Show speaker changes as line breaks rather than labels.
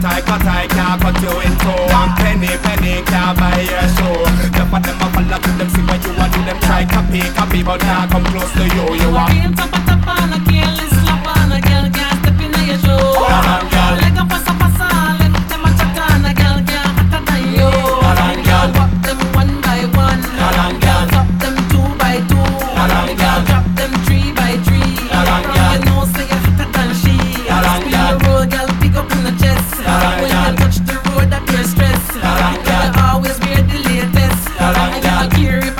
cut I, cut I can't cut you in two. One penny, penny can't buy your show Look for them a follow to them see what you want do. Them try copy, copy but can't come close to you. You
are here